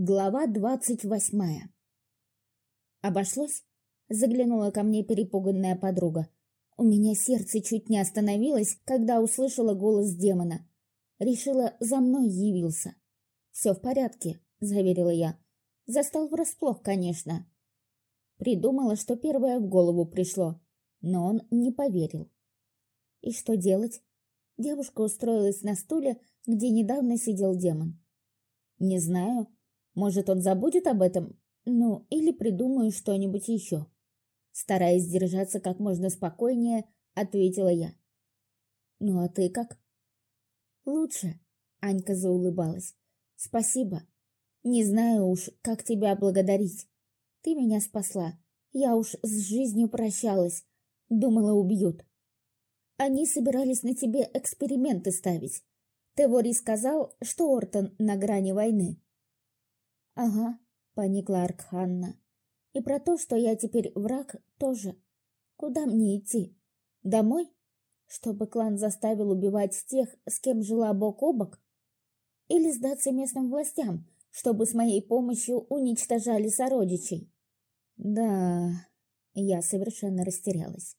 Глава двадцать восьмая. Обошлось? Заглянула ко мне перепуганная подруга. У меня сердце чуть не остановилось, когда услышала голос демона. Решила, за мной явился. «Все в порядке», — заверила я. Застал врасплох, конечно. Придумала, что первое в голову пришло, но он не поверил. И что делать? Девушка устроилась на стуле, где недавно сидел демон. «Не знаю», может, он забудет об этом? Ну, или придумаю что-нибудь еще. Стараясь держаться как можно спокойнее, ответила я. Ну, а ты как? Лучше, Анька заулыбалась. Спасибо. Не знаю уж, как тебя благодарить. Ты меня спасла. Я уж с жизнью прощалась. Думала, убьют. Они собирались на тебе эксперименты ставить. Тевори сказал, что Ортон на грани войны. «Ага», — поникла Аркханна. «И про то, что я теперь враг, тоже. Куда мне идти? Домой? Чтобы клан заставил убивать тех, с кем жила бок о бок? Или сдаться местным властям, чтобы с моей помощью уничтожали сородичей?» «Да...» — я совершенно растерялась.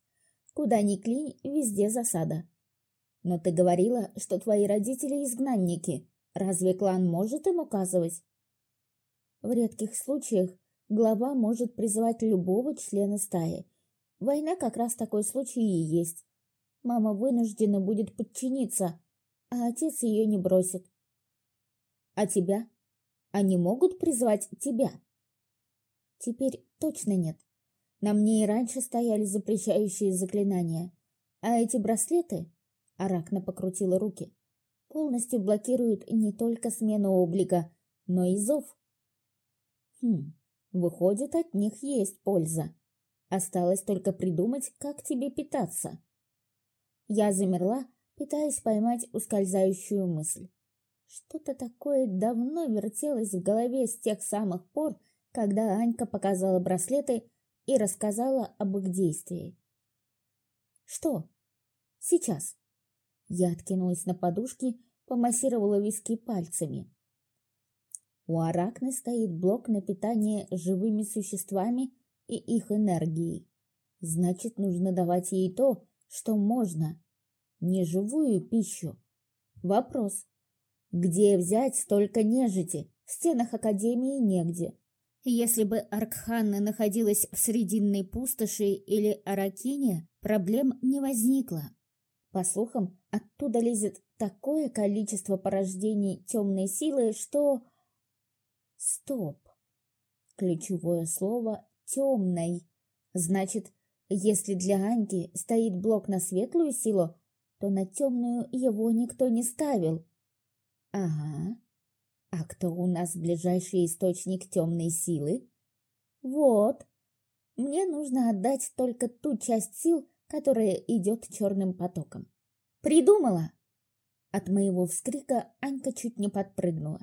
«Куда ни клинь, везде засада». «Но ты говорила, что твои родители изгнанники. Разве клан может им указывать?» В редких случаях глава может призывать любого члена стаи. Война как раз такой случай и есть. Мама вынуждена будет подчиниться, а отец ее не бросит. А тебя? Они могут призвать тебя? Теперь точно нет. На мне и раньше стояли запрещающие заклинания. А эти браслеты, Аракна покрутила руки, полностью блокируют не только смену облика, но и зов. Хм, выходит, от них есть польза. Осталось только придумать, как тебе питаться. Я замерла, пытаясь поймать ускользающую мысль. Что-то такое давно вертелось в голове с тех самых пор, когда Анька показала браслеты и рассказала об их действии. «Что?» «Сейчас». Я откинулась на подушки, помассировала виски пальцами. У Аракны стоит блок на питание живыми существами и их энергией. Значит, нужно давать ей то, что можно, не живую пищу. Вопрос. Где взять столько нежити? В стенах Академии негде. Если бы Аркханна находилась в Срединной пустоши или Аракине, проблем не возникло. По слухам, оттуда лезет такое количество порождений темной силы, что Стоп. Ключевое слово «темной». Значит, если для Аньки стоит блок на светлую силу, то на темную его никто не ставил. Ага. А кто у нас ближайший источник темной силы? Вот. Мне нужно отдать только ту часть сил, которая идет черным потоком. Придумала! От моего вскрика Анька чуть не подпрыгнула.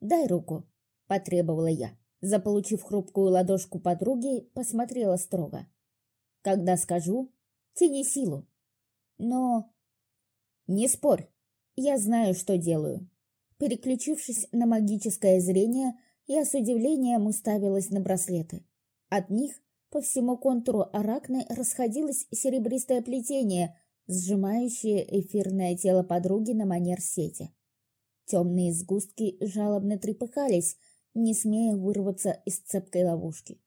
Дай руку потребовала я. Заполучив хрупкую ладошку подруги, посмотрела строго. Когда скажу, тяни силу. Но... Не спорь, я знаю, что делаю. Переключившись на магическое зрение, я с удивлением уставилась на браслеты. От них по всему контуру аракны расходилось серебристое плетение, сжимающее эфирное тело подруги на манер сети. Темные сгустки жалобно трепыхались, не смея вырваться из цепкой ловушки.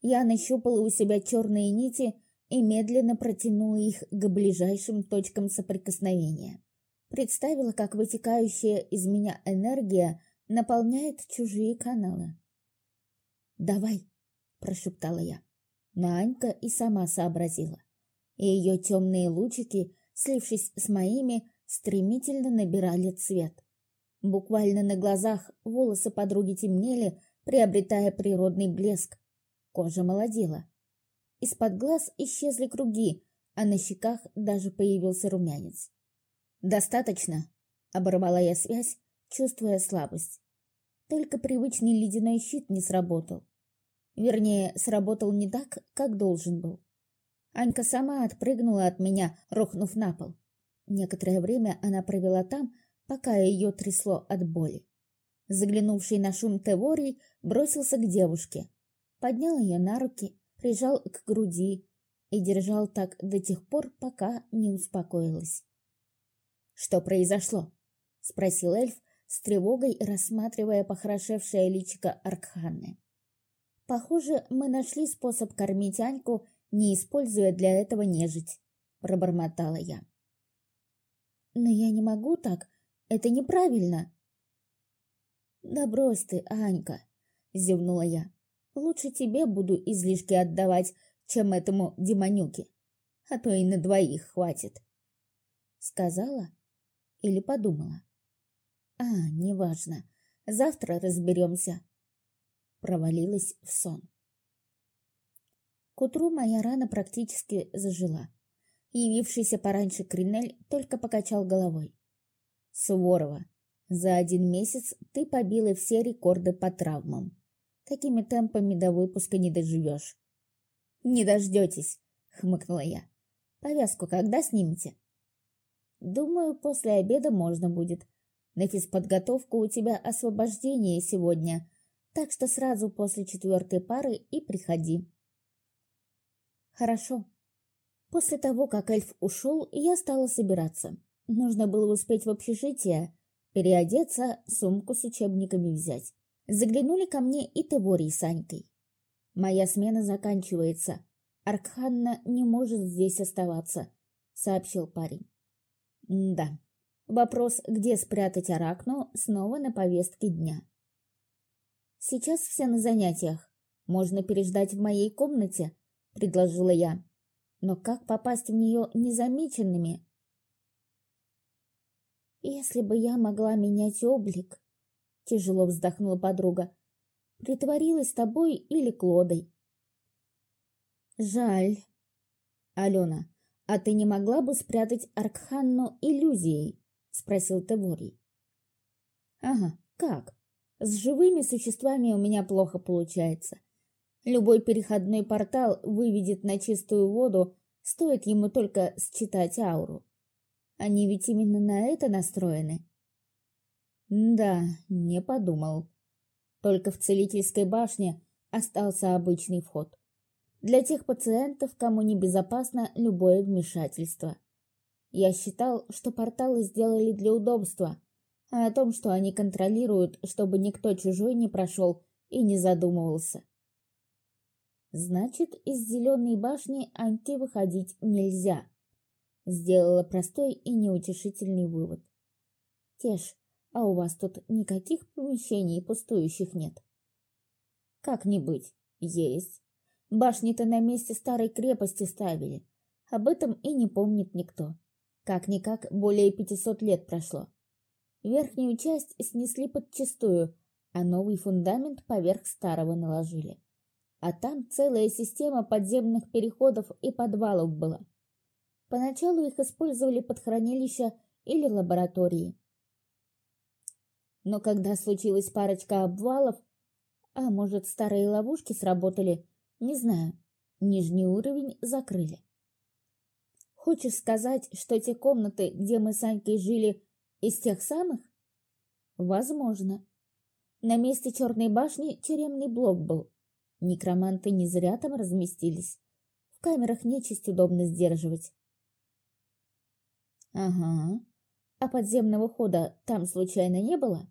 Я нащупала у себя черные нити и медленно протянула их к ближайшим точкам соприкосновения. Представила, как вытекающая из меня энергия наполняет чужие каналы. «Давай!» – прошептала я. Но Анька и сама сообразила. И ее темные лучики, слившись с моими, стремительно набирали цвет. Буквально на глазах волосы подруги темнели, приобретая природный блеск. Кожа молодела. Из-под глаз исчезли круги, а на щеках даже появился румянец. «Достаточно», — оборвала я связь, чувствуя слабость. Только привычный ледяной щит не сработал. Вернее, сработал не так, как должен был. Анька сама отпрыгнула от меня, рухнув на пол. Некоторое время она провела там, пока ее трясло от боли. Заглянувший на шум Теворий бросился к девушке, поднял ее на руки, прижал к груди и держал так до тех пор, пока не успокоилась. «Что произошло?» — спросил эльф, с тревогой рассматривая похорошевшее личико Аркханны. «Похоже, мы нашли способ кормить Аньку, не используя для этого нежить», — пробормотала я. «Но я не могу так, это неправильно», «Да брось ты, Анька!» — зевнула я. «Лучше тебе буду излишки отдавать, чем этому демонюке, а то и на двоих хватит». Сказала или подумала? «А, неважно, завтра разберемся». Провалилась в сон. К утру моя рана практически зажила. Явившийся пораньше Кринель только покачал головой. «Суворова, за один месяц ты побила все рекорды по травмам. Такими темпами до выпуска не доживешь. Не дождетесь, хмыкнула я. Повязку когда снимете? Думаю, после обеда можно будет. На физподготовку у тебя освобождение сегодня, так что сразу после четвертой пары и приходи. Хорошо. После того, как эльф ушел, я стала собираться. Нужно было успеть в общежитие, переодеться, сумку с учебниками взять. Заглянули ко мне и Теворий с Анькой. Моя смена заканчивается. Аркханна не может здесь оставаться, сообщил парень. да, вопрос, где спрятать Аракну, снова на повестке дня. Сейчас все на занятиях. Можно переждать в моей комнате, предложила я. Но как попасть в нее незамеченными? «Если бы я могла менять облик», — тяжело вздохнула подруга, — «притворилась тобой или Клодой». «Жаль. Алена, а ты не могла бы спрятать Аркханну иллюзией?» — спросил Теворий. «Ага, как? С живыми существами у меня плохо получается. Любой переходной портал выведет на чистую воду, стоит ему только считать ауру. Они ведь именно на это настроены. Да, не подумал. Только в целительской башне остался обычный вход. Для тех пациентов, кому небезопасно любое вмешательство. Я считал, что порталы сделали для удобства, а о том, что они контролируют, чтобы никто чужой не прошел и не задумывался. Значит, из зеленой башни Аньке выходить нельзя. Сделала простой и неутешительный вывод. Теш, а у вас тут никаких помещений пустующих нет? Как не быть? Есть. Башни-то на месте старой крепости ставили. Об этом и не помнит никто. Как-никак более пятисот лет прошло. Верхнюю часть снесли подчистую, а новый фундамент поверх старого наложили. А там целая система подземных переходов и подвалов была. Поначалу их использовали под хранилища или лаборатории. Но когда случилась парочка обвалов, а может старые ловушки сработали, не знаю, нижний уровень закрыли. Хочешь сказать, что те комнаты, где мы с Анькой жили, из тех самых? Возможно. На месте черной башни тюремный блок был. Некроманты не зря там разместились. В камерах нечисть удобно сдерживать. Ага. А подземного хода там случайно не было?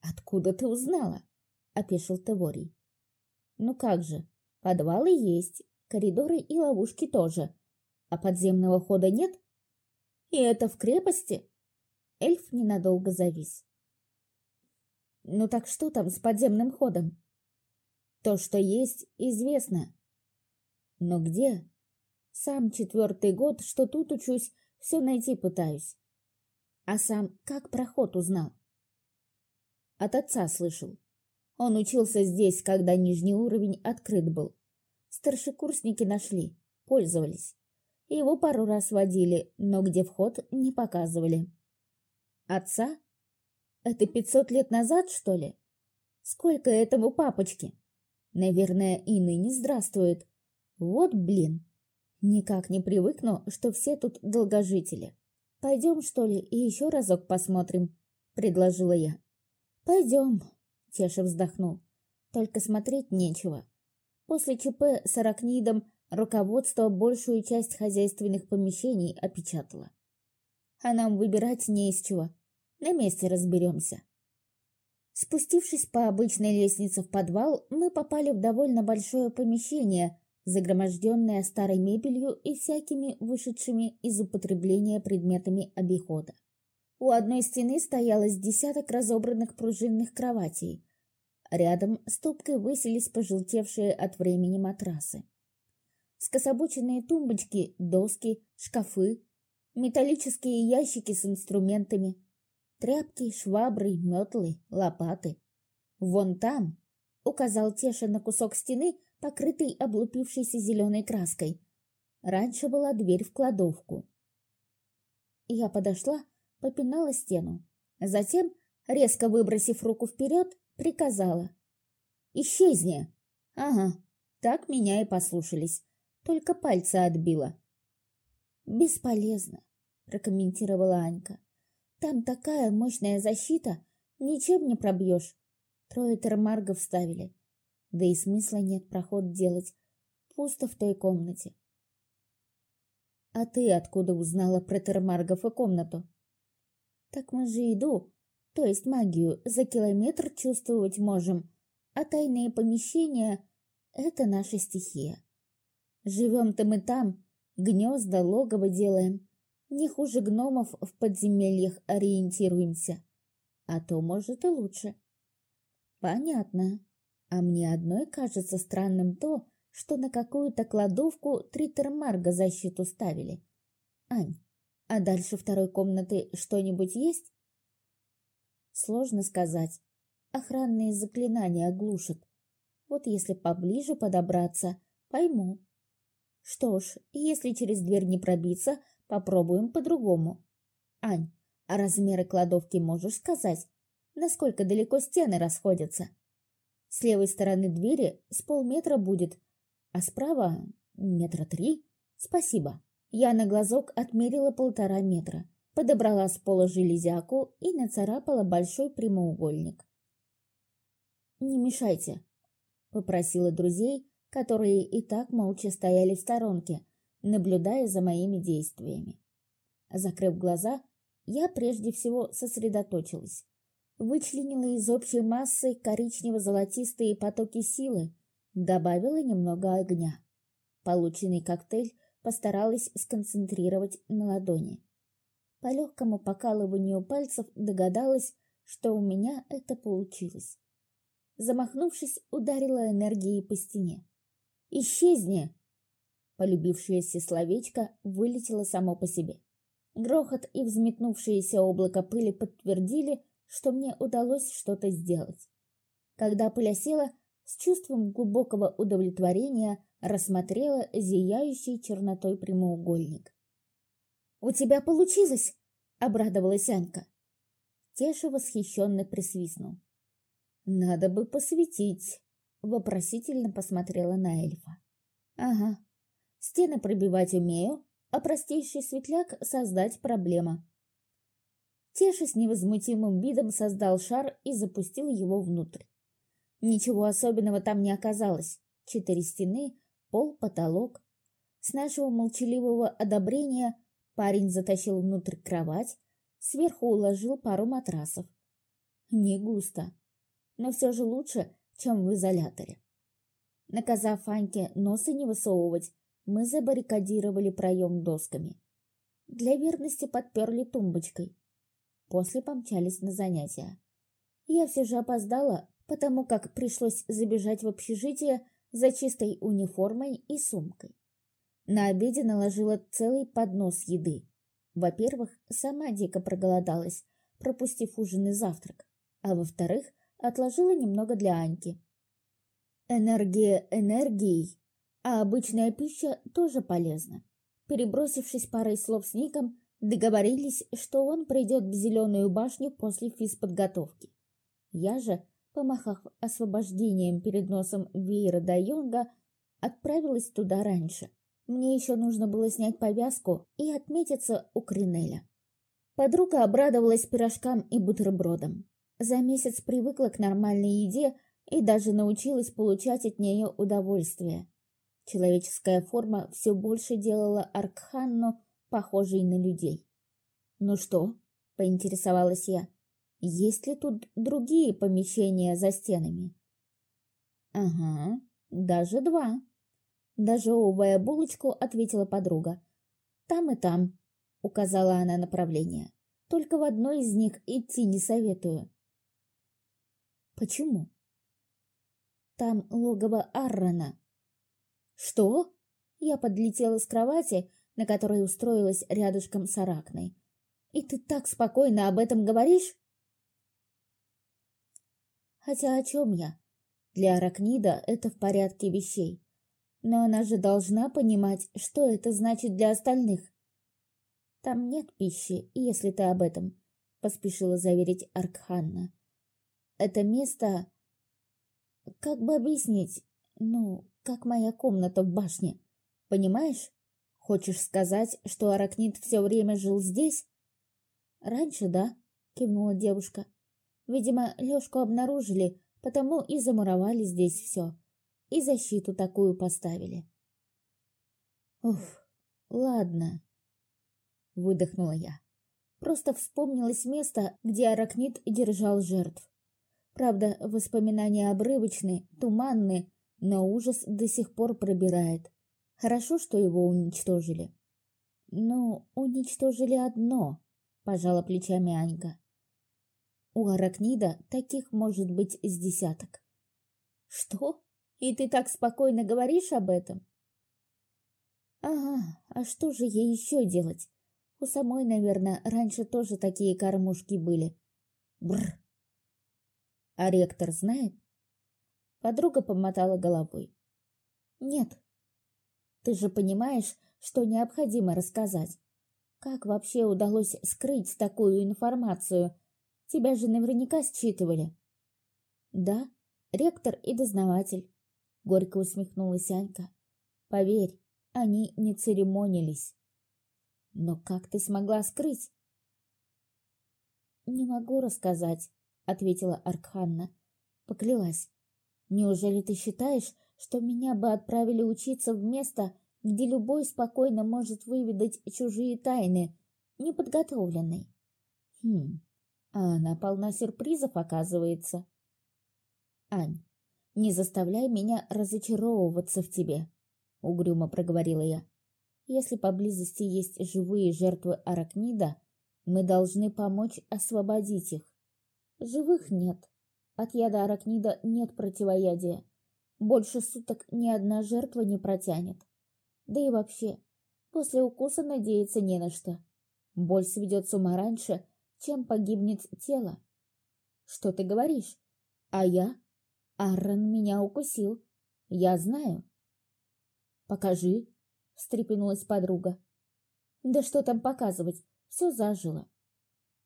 Откуда ты узнала? Опешил Теворий. Ну как же, подвалы есть, коридоры и ловушки тоже. А подземного хода нет? И это в крепости? Эльф ненадолго завис. Ну так что там с подземным ходом? То, что есть, известно. Но где? Сам четвертый год, что тут учусь, все найти пытаюсь. А сам как проход узнал? От отца слышал. Он учился здесь, когда нижний уровень открыт был. Старшекурсники нашли, пользовались. Его пару раз водили, но где вход не показывали. Отца? Это пятьсот лет назад, что ли? Сколько этому папочке? Наверное, и ныне здравствует. Вот блин. Никак не привыкну, что все тут долгожители. Пойдем, что ли, и еще разок посмотрим, предложила я. «Пойдем», — Теша вздохнул. «Только смотреть нечего. После ЧП с аракнидом руководство большую часть хозяйственных помещений опечатало. А нам выбирать не из чего. На месте разберемся». Спустившись по обычной лестнице в подвал, мы попали в довольно большое помещение, загроможденное старой мебелью и всякими вышедшими из употребления предметами обихода. У одной стены стоялось десяток разобранных пружинных кроватей. Рядом стопкой высились пожелтевшие от времени матрасы. Скособоченные тумбочки, доски, шкафы, металлические ящики с инструментами, Тряпки, швабры, метлы, лопаты. Вон там, указал Теша на кусок стены, покрытый облупившейся зеленой краской. Раньше была дверь в кладовку. Я подошла, попинала стену. Затем, резко выбросив руку вперед, приказала. «Исчезни!» «Ага, так меня и послушались. Только пальцы отбила». «Бесполезно», — прокомментировала Анька. Там такая мощная защита, ничем не пробьешь. Трое термаргов ставили. Да и смысла нет проход делать. Пусто в той комнате. А ты откуда узнала про термаргов и комнату? Так мы же иду, то есть магию, за километр чувствовать можем, а тайные помещения — это наша стихия. Живем-то мы там, гнезда, логово делаем, не хуже гномов в подземельях ориентируемся. А то, может, и лучше. Понятно. А мне одной кажется странным то, что на какую-то кладовку три термарга защиту ставили. Ань, а дальше второй комнаты что-нибудь есть? Сложно сказать. Охранные заклинания оглушат. Вот если поближе подобраться, пойму. Что ж, если через дверь не пробиться, Попробуем по-другому. Ань, а размеры кладовки можешь сказать? Насколько далеко стены расходятся? С левой стороны двери с полметра будет, а справа метра три. Спасибо. Я на глазок отмерила полтора метра, подобрала с пола железяку и нацарапала большой прямоугольник. «Не мешайте», — попросила друзей, которые и так молча стояли в сторонке, наблюдая за моими действиями. Закрыв глаза, я прежде всего сосредоточилась. Вычленила из общей массы коричнево-золотистые потоки силы, добавила немного огня. Полученный коктейль постаралась сконцентрировать на ладони. По легкому покалыванию пальцев догадалась, что у меня это получилось. Замахнувшись, ударила энергией по стене. «Исчезни!» Полюбившееся словечко вылетело само по себе. Грохот и взметнувшееся облако пыли подтвердили, что мне удалось что-то сделать. Когда пыль осела, с чувством глубокого удовлетворения рассмотрела зияющий чернотой прямоугольник. «У тебя получилось!» — обрадовалась Анька. Теша восхищенно присвистнул. «Надо бы посветить!» — вопросительно посмотрела на эльфа. «Ага, Стены пробивать умею, а простейший светляк создать проблема. Теша с невозмутимым видом создал шар и запустил его внутрь. Ничего особенного там не оказалось. Четыре стены, пол, потолок. С нашего молчаливого одобрения парень затащил внутрь кровать, сверху уложил пару матрасов. Не густо, но все же лучше, чем в изоляторе. Наказав Аньке носа не высовывать, мы забаррикадировали проем досками. Для верности подперли тумбочкой. После помчались на занятия. Я все же опоздала, потому как пришлось забежать в общежитие за чистой униформой и сумкой. На обеде наложила целый поднос еды. Во-первых, сама дико проголодалась, пропустив ужин и завтрак, а во-вторых, отложила немного для Аньки. Энергия энергией, а обычная пища тоже полезна. Перебросившись парой слов с Ником, договорились, что он придет в Зеленую башню после физподготовки. Я же, помахав освобождением перед носом Вейра до Йонга, отправилась туда раньше. Мне еще нужно было снять повязку и отметиться у Кринеля. Подруга обрадовалась пирожкам и бутербродам. За месяц привыкла к нормальной еде и даже научилась получать от нее удовольствие. Человеческая форма все больше делала Аркханну похожей на людей. «Ну что?» — поинтересовалась я. «Есть ли тут другие помещения за стенами?» «Ага, даже два», — дожевывая булочку, ответила подруга. «Там и там», — указала она направление. «Только в одной из них идти не советую». Почему? Там логово Аррона. Что? Я подлетела с кровати, на которой устроилась рядышком с Аракной. И ты так спокойно об этом говоришь? Хотя о чем я? Для Аракнида это в порядке вещей. Но она же должна понимать, что это значит для остальных. Там нет пищи, если ты об этом, поспешила заверить Аркханна. Это место... Как бы объяснить? Ну, как моя комната в башне. Понимаешь? Хочешь сказать, что Аракнит все время жил здесь? Раньше, да, кивнула девушка. Видимо, Лёшку обнаружили, потому и замуровали здесь все. И защиту такую поставили. Ух, ладно, выдохнула я. Просто вспомнилось место, где Аракнит держал жертв. Правда, воспоминания обрывочны, туманны, но ужас до сих пор пробирает. Хорошо, что его уничтожили. Ну, уничтожили одно, пожала плечами Анька. У Аракнида таких может быть с десяток. Что? И ты так спокойно говоришь об этом? Ага, а что же ей еще делать? У самой, наверное, раньше тоже такие кормушки были. Бррр. А ректор знает? Подруга помотала головой. Нет. Ты же понимаешь, что необходимо рассказать. Как вообще удалось скрыть такую информацию? Тебя же наверняка считывали. Да, ректор и дознаватель. Горько усмехнулась Анька. Поверь, они не церемонились. Но как ты смогла скрыть? Не могу рассказать, ответила Аркханна. Поклялась. Неужели ты считаешь, что меня бы отправили учиться в место, где любой спокойно может выведать чужие тайны, неподготовленный? Хм, а она полна сюрпризов, оказывается. Ань, не заставляй меня разочаровываться в тебе, угрюмо проговорила я. Если поблизости есть живые жертвы аракнида, мы должны помочь освободить их. Живых нет. От яда аракнида нет противоядия. Больше суток ни одна жертва не протянет. Да и вообще, после укуса надеяться не на что. Боль сведет с ума раньше, чем погибнет тело. Что ты говоришь? А я? Аррон меня укусил. Я знаю. Покажи, встрепенулась подруга. Да что там показывать? Все зажило.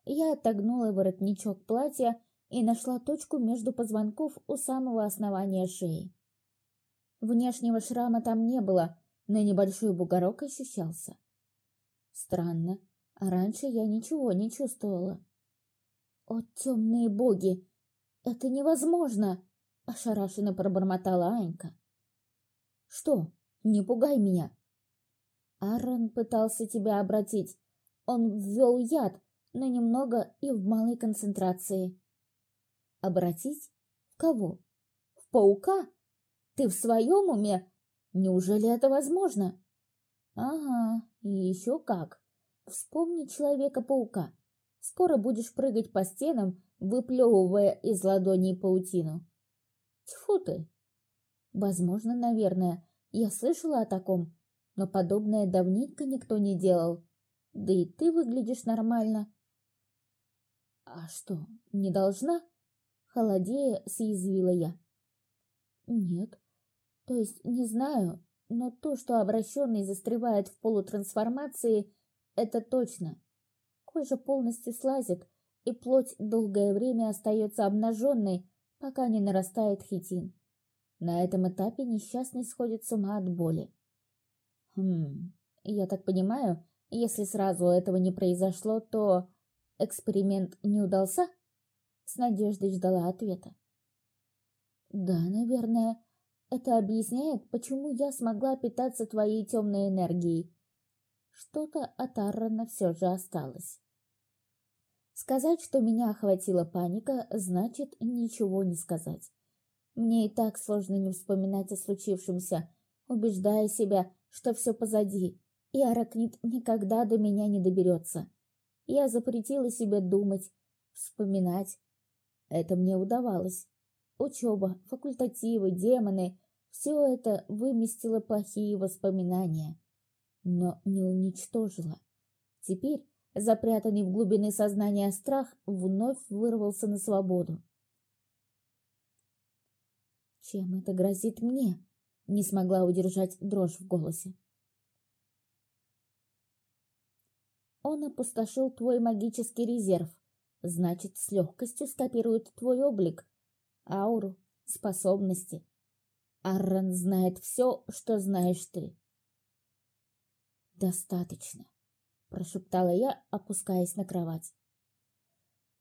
Я отогнула воротничок платья и нашла точку между позвонков у самого основания шеи. Внешнего шрама там не было, но небольшой бугорок ощущался. Странно, а раньше я ничего не чувствовала. «О, темные боги! Это невозможно!» — ошарашенно пробормотала Анька. «Что? Не пугай меня!» Аарон пытался тебя обратить. Он ввел яд, но немного и в малой концентрации. Обратить? В кого? В паука? Ты в своем уме? Неужели это возможно? Ага, и еще как. Вспомни Человека-паука. Скоро будешь прыгать по стенам, выплевывая из ладоней паутину. Тьфу ты! Возможно, наверное, я слышала о таком, но подобное давненько никто не делал. Да и ты выглядишь нормально. «А что, не должна?» Холодея, съязвила я. «Нет. То есть не знаю, но то, что обращенный застревает в полутрансформации, это точно. Кожа полностью слазит, и плоть долгое время остается обнаженной, пока не нарастает хитин. На этом этапе несчастный сходит с ума от боли. Хм, я так понимаю, если сразу этого не произошло, то эксперимент не удался? с надеждой ждала ответа. Да, наверное, это объясняет, почему я смогла питаться твоей темной энергией. Что-то от Аррона все же осталось. Сказать, что меня охватила паника, значит ничего не сказать. Мне и так сложно не вспоминать о случившемся, убеждая себя, что все позади, и Аракнит никогда до меня не доберется. Я запретила себе думать, вспоминать. Это мне удавалось. Учеба, факультативы, демоны — все это выместило плохие воспоминания, но не уничтожило. Теперь запрятанный в глубины сознания страх вновь вырвался на свободу. Чем это грозит мне? Не смогла удержать дрожь в голосе. Он опустошил твой магический резерв, значит, с легкостью скопирует твой облик, ауру, способности. Аррон знает все, что знаешь ты. Достаточно, прошептала я, опускаясь на кровать.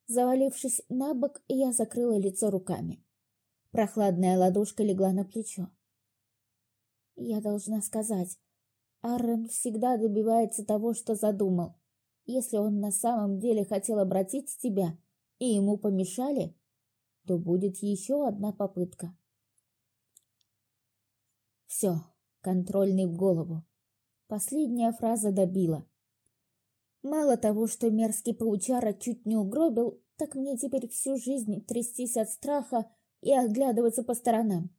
Завалившись на бок, я закрыла лицо руками. Прохладная ладошка легла на плечо. Я должна сказать, Аррен всегда добивается того, что задумал. Если он на самом деле хотел обратить тебя, и ему помешали, то будет еще одна попытка. Все, контрольный в голову. Последняя фраза добила. Мало того, что мерзкий паучара чуть не угробил, так мне теперь всю жизнь трястись от страха и оглядываться по сторонам.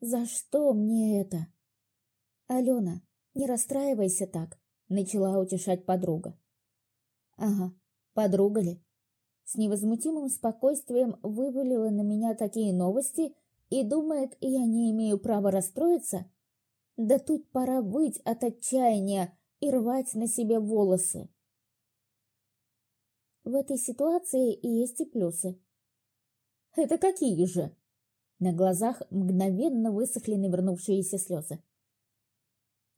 За что мне это? Алена, не расстраивайся так, начала утешать подруга. Ага, подруга ли? С невозмутимым спокойствием вывалила на меня такие новости и думает, я не имею права расстроиться? Да тут пора быть от отчаяния и рвать на себе волосы. В этой ситуации есть и плюсы. Это какие же? На глазах мгновенно высохли навернувшиеся слезы.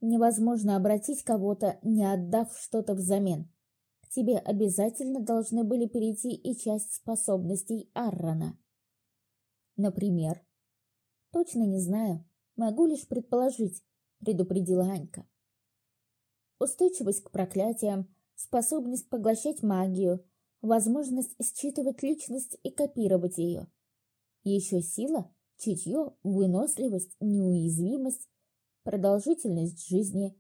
Невозможно обратить кого-то, не отдав что-то взамен. К тебе обязательно должны были перейти и часть способностей Аррона. Например? Точно не знаю, могу лишь предположить, предупредила Анька. Устойчивость к проклятиям, способность поглощать магию, возможность считывать личность и копировать ее. Еще сила, чутье, выносливость, неуязвимость, продолжительность жизни.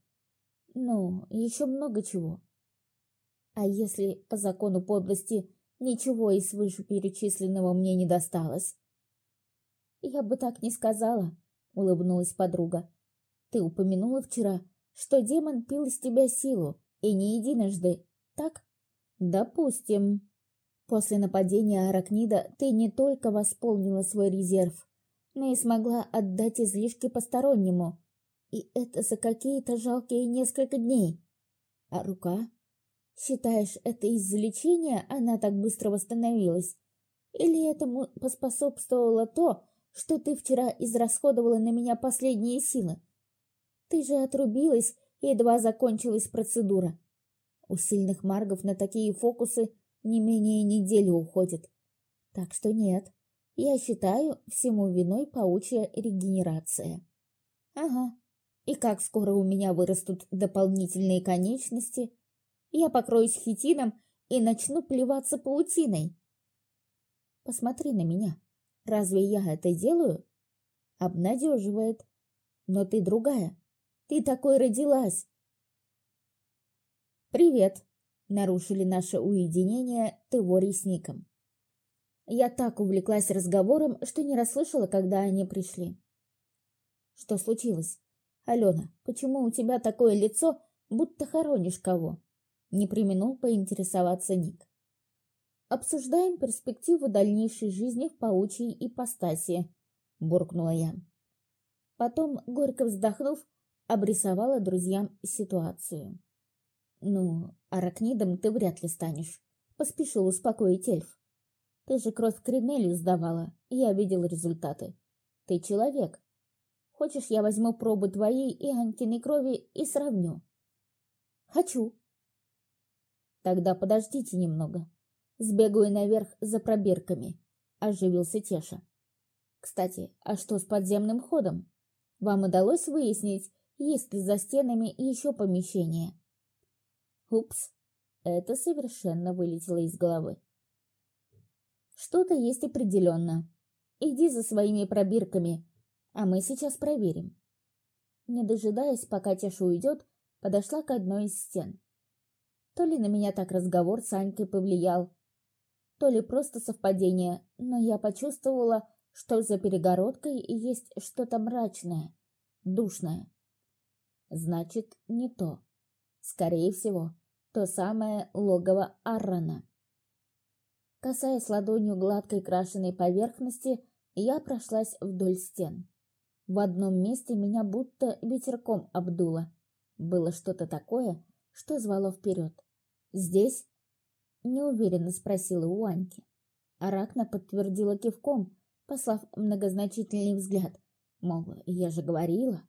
Ну, еще много чего. А если по закону подлости ничего из вышеперечисленного мне не досталось? Я бы так не сказала, улыбнулась подруга. Ты упомянула вчера, что демон пил из тебя силу, и не единожды, так? Допустим. После нападения Аракнида ты не только восполнила свой резерв, но и смогла отдать излишки постороннему. И это за какие-то жалкие несколько дней. А рука? Считаешь, это из-за лечения она так быстро восстановилась? Или этому поспособствовало то, что ты вчера израсходовала на меня последние силы? Ты же отрубилась, едва закончилась процедура. У сильных маргов на такие фокусы не менее недели уходит. Так что нет, я считаю всему виной паучья регенерация. Ага, и как скоро у меня вырастут дополнительные конечности, я покроюсь хитином и начну плеваться паутиной. Посмотри на меня. Разве я это делаю? Обнадеживает. Но ты другая. Ты такой родилась. «Привет!» — нарушили наше уединение Теворий с Ником. Я так увлеклась разговором, что не расслышала, когда они пришли. «Что случилось? Алена, почему у тебя такое лицо, будто хоронишь кого?» Не применул поинтересоваться Ник. «Обсуждаем перспективу дальнейшей жизни в паучьей ипостаси», — буркнула я. Потом, горько вздохнув, обрисовала друзьям ситуацию. «Ну, аракнидом ты вряд ли станешь», — поспешил успокоить эльф. «Ты же кровь Кринелью сдавала, я видел результаты. Ты человек. Хочешь, я возьму пробы твоей и Анькиной крови и сравню?» «Хочу». «Тогда подождите немного. Сбегаю наверх за пробирками», — оживился Теша. «Кстати, а что с подземным ходом? Вам удалось выяснить, есть ли за стенами еще помещения?» Упс, это совершенно вылетело из головы. Что-то есть определенно. Иди за своими пробирками, а мы сейчас проверим. Не дожидаясь, пока Теша уйдет, подошла к одной из стен. То ли на меня так разговор с Анькой повлиял, то ли просто совпадение, но я почувствовала, что за перегородкой есть что-то мрачное, душное. Значит, не то. Скорее всего, то самое логово Аррона. Касаясь ладонью гладкой крашеной поверхности, я прошлась вдоль стен. В одном месте меня будто ветерком обдуло. Было что-то такое, что звало вперед. «Здесь?» — неуверенно спросила у Аньки. Аракна подтвердила кивком, послав многозначительный взгляд. Мол, я же говорила.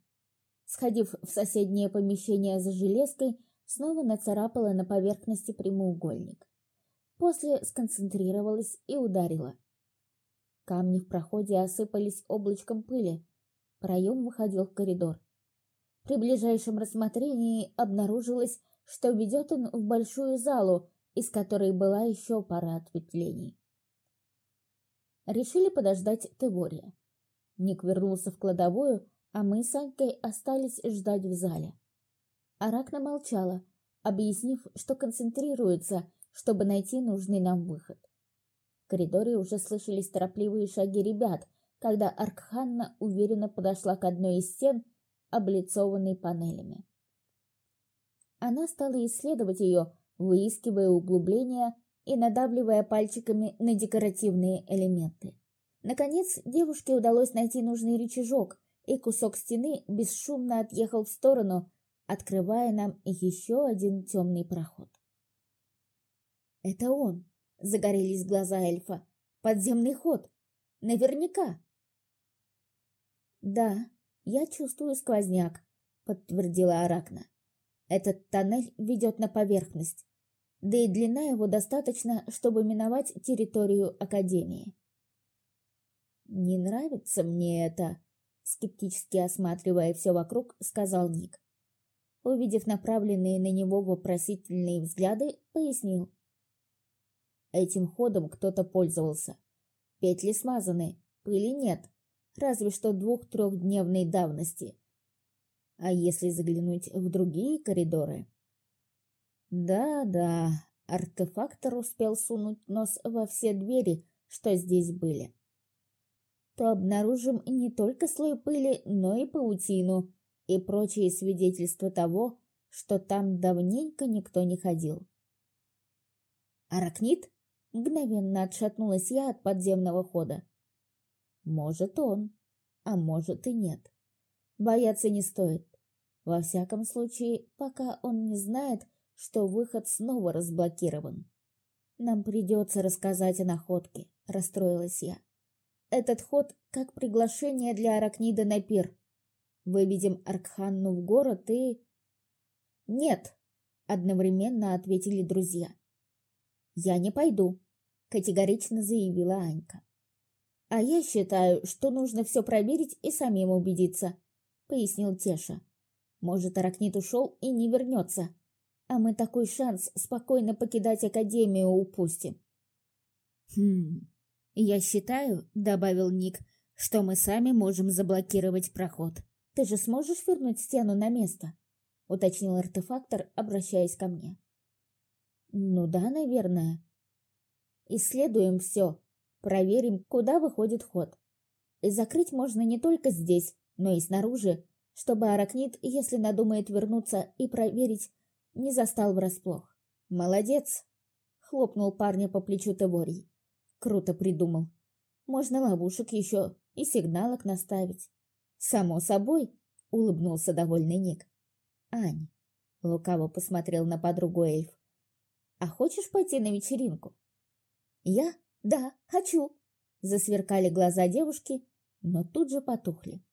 Сходив в соседнее помещение за железкой, снова нацарапала на поверхности прямоугольник. После сконцентрировалась и ударила. Камни в проходе осыпались облачком пыли. Проем выходил в коридор. При ближайшем рассмотрении обнаружилось, что ведет он в большую залу, из которой была еще пара ответвлений. Решили подождать Тевория. Ник вернулся в кладовую, а мы с Анькой остались ждать в зале. Аракна молчала, объяснив, что концентрируется, чтобы найти нужный нам выход. В коридоре уже слышались торопливые шаги ребят, когда Аркханна уверенно подошла к одной из стен, облицованной панелями. Она стала исследовать ее, выискивая углубления и надавливая пальчиками на декоративные элементы. Наконец, девушке удалось найти нужный рычажок, и кусок стены бесшумно отъехал в сторону, открывая нам еще один темный проход. «Это он!» — загорелись глаза эльфа. «Подземный ход! Наверняка!» «Да, я чувствую сквозняк», — подтвердила Аракна. «Этот тоннель ведет на поверхность да и длина его достаточно, чтобы миновать территорию Академии. «Не нравится мне это», — скептически осматривая все вокруг, сказал Ник. Увидев направленные на него вопросительные взгляды, пояснил. Этим ходом кто-то пользовался. Петли смазаны, пыли нет, разве что двух-трехдневной давности. А если заглянуть в другие коридоры, да-да, артефактор успел сунуть нос во все двери, что здесь были. То обнаружим не только слой пыли, но и паутину и прочие свидетельства того, что там давненько никто не ходил. «Аракнит?» — мгновенно отшатнулась я от подземного хода. «Может, он, а может и нет. Бояться не стоит. Во всяком случае, пока он не знает, что выход снова разблокирован. Нам придется рассказать о находке, расстроилась я. Этот ход как приглашение для Аракнида на пир. Выведем Аркханну в город и... Нет, одновременно ответили друзья. Я не пойду, категорично заявила Анька. А я считаю, что нужно все проверить и самим убедиться, пояснил Теша. Может, Аракнит ушел и не вернется а мы такой шанс спокойно покидать Академию упустим. Хм, я считаю, добавил Ник, что мы сами можем заблокировать проход. Ты же сможешь вернуть стену на место? уточнил артефактор, обращаясь ко мне. Ну да, наверное. Исследуем все, проверим, куда выходит ход. Закрыть можно не только здесь, но и снаружи, чтобы аракнит, если надумает вернуться и проверить, не застал врасплох. «Молодец!» — хлопнул парня по плечу Теворий. «Круто придумал. Можно ловушек еще и сигналок наставить». «Само собой!» — улыбнулся довольный Ник. «Ань!» — лукаво посмотрел на подругу эльф. «А хочешь пойти на вечеринку?» «Я? Да, хочу!» — засверкали глаза девушки, но тут же потухли.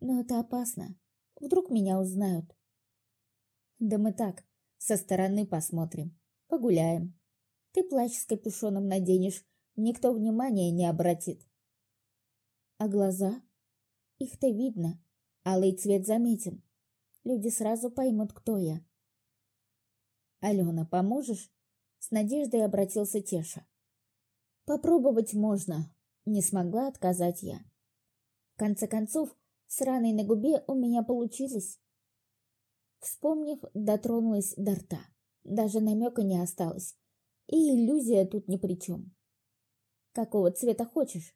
«Но это опасно. Вдруг меня узнают. Да мы так, со стороны посмотрим, погуляем. Ты плащ с капюшоном наденешь, никто внимания не обратит. А глаза? Их-то видно, алый цвет заметен. Люди сразу поймут, кто я. «Алена, поможешь?» С надеждой обратился Теша. «Попробовать можно», — не смогла отказать я. В конце концов, с раной на губе у меня получилось. Вспомнив, дотронулась до рта. Даже намека не осталось. И иллюзия тут ни при чем. «Какого цвета хочешь?»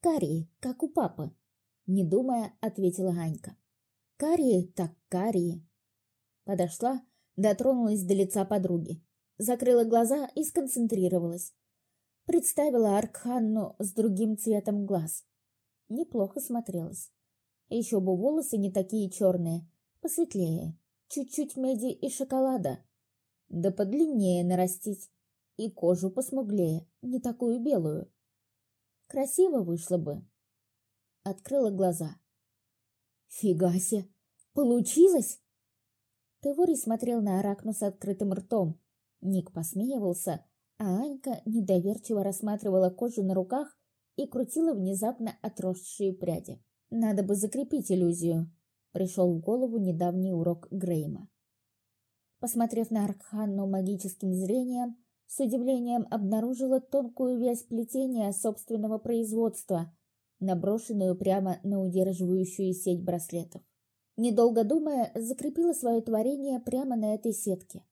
«Карие, как у папы», — не думая, ответила Анька. «Карие так карие». Подошла, дотронулась до лица подруги. Закрыла глаза и сконцентрировалась. Представила Аркханну с другим цветом глаз. Неплохо смотрелась. Еще бы волосы не такие черные, посветлее, чуть-чуть меди и шоколада. Да подлиннее нарастить. И кожу посмуглее, не такую белую. Красиво вышло бы. Открыла глаза. Фига себе! Получилось! Теворий смотрел на Аракну с открытым ртом. Ник посмеивался, а Анька недоверчиво рассматривала кожу на руках и крутила внезапно отросшие пряди. Надо бы закрепить иллюзию. Пришел в голову недавний урок Грейма. Посмотрев на Аркханну магическим зрением, с удивлением обнаружила тонкую вязь плетения собственного производства, наброшенную прямо на удерживающую сеть браслетов. Недолго думая, закрепила свое творение прямо на этой сетке.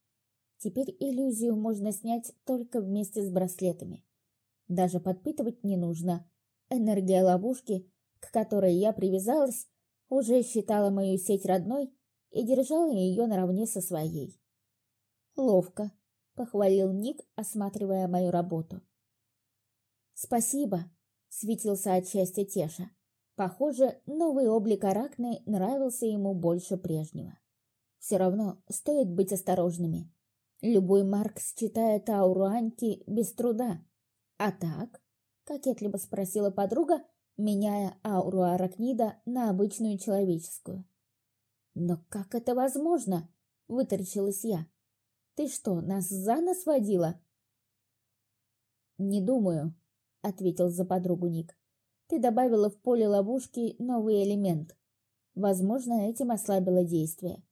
Теперь иллюзию можно снять только вместе с браслетами. Даже подпитывать не нужно. Энергия ловушки, к которой я привязалась, уже считала мою сеть родной и держала ее наравне со своей. Ловко, похвалил Ник, осматривая мою работу. Спасибо, светился от счастья Теша. Похоже, новый облик Аракны нравился ему больше прежнего. Все равно стоит быть осторожными. Любой Марк считает ауру Аньки без труда. А так, кокетливо спросила подруга, меняя ауру аракнида на обычную человеческую. «Но как это возможно?» — вытаращилась я. «Ты что, нас за нос водила?» «Не думаю», — ответил за подругу Ник. «Ты добавила в поле ловушки новый элемент. Возможно, этим ослабило действие.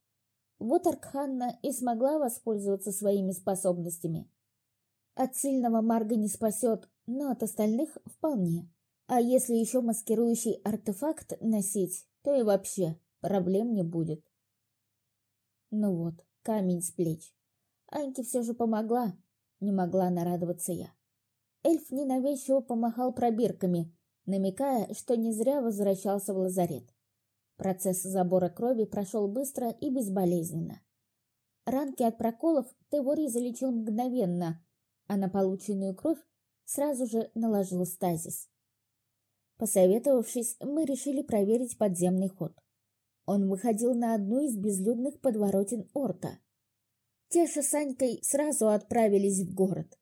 Вот Аркханна и смогла воспользоваться своими способностями. От сильного Марга не спасет, но от остальных вполне. А если еще маскирующий артефакт носить, то и вообще проблем не будет. Ну вот, камень с плеч. Аньке все же помогла, не могла нарадоваться я. Эльф ненавязчиво помахал пробирками, намекая, что не зря возвращался в лазарет. Процесс забора крови прошел быстро и безболезненно. Ранки от проколов Теворий залечил мгновенно, а на полученную кровь сразу же наложил стазис. Посоветовавшись, мы решили проверить подземный ход. Он выходил на одну из безлюдных подворотен Орта. Теша с Санькой сразу отправились в город.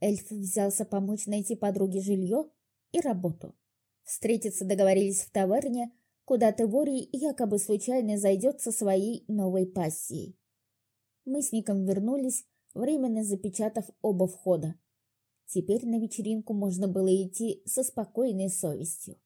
Эльф взялся помочь найти подруге жилье и работу. Встретиться договорились в таверне, куда Теворий якобы случайно зайдет со своей новой пассией. Мы с Ником вернулись, временно запечатав оба входа. Теперь на вечеринку можно было идти со спокойной совестью.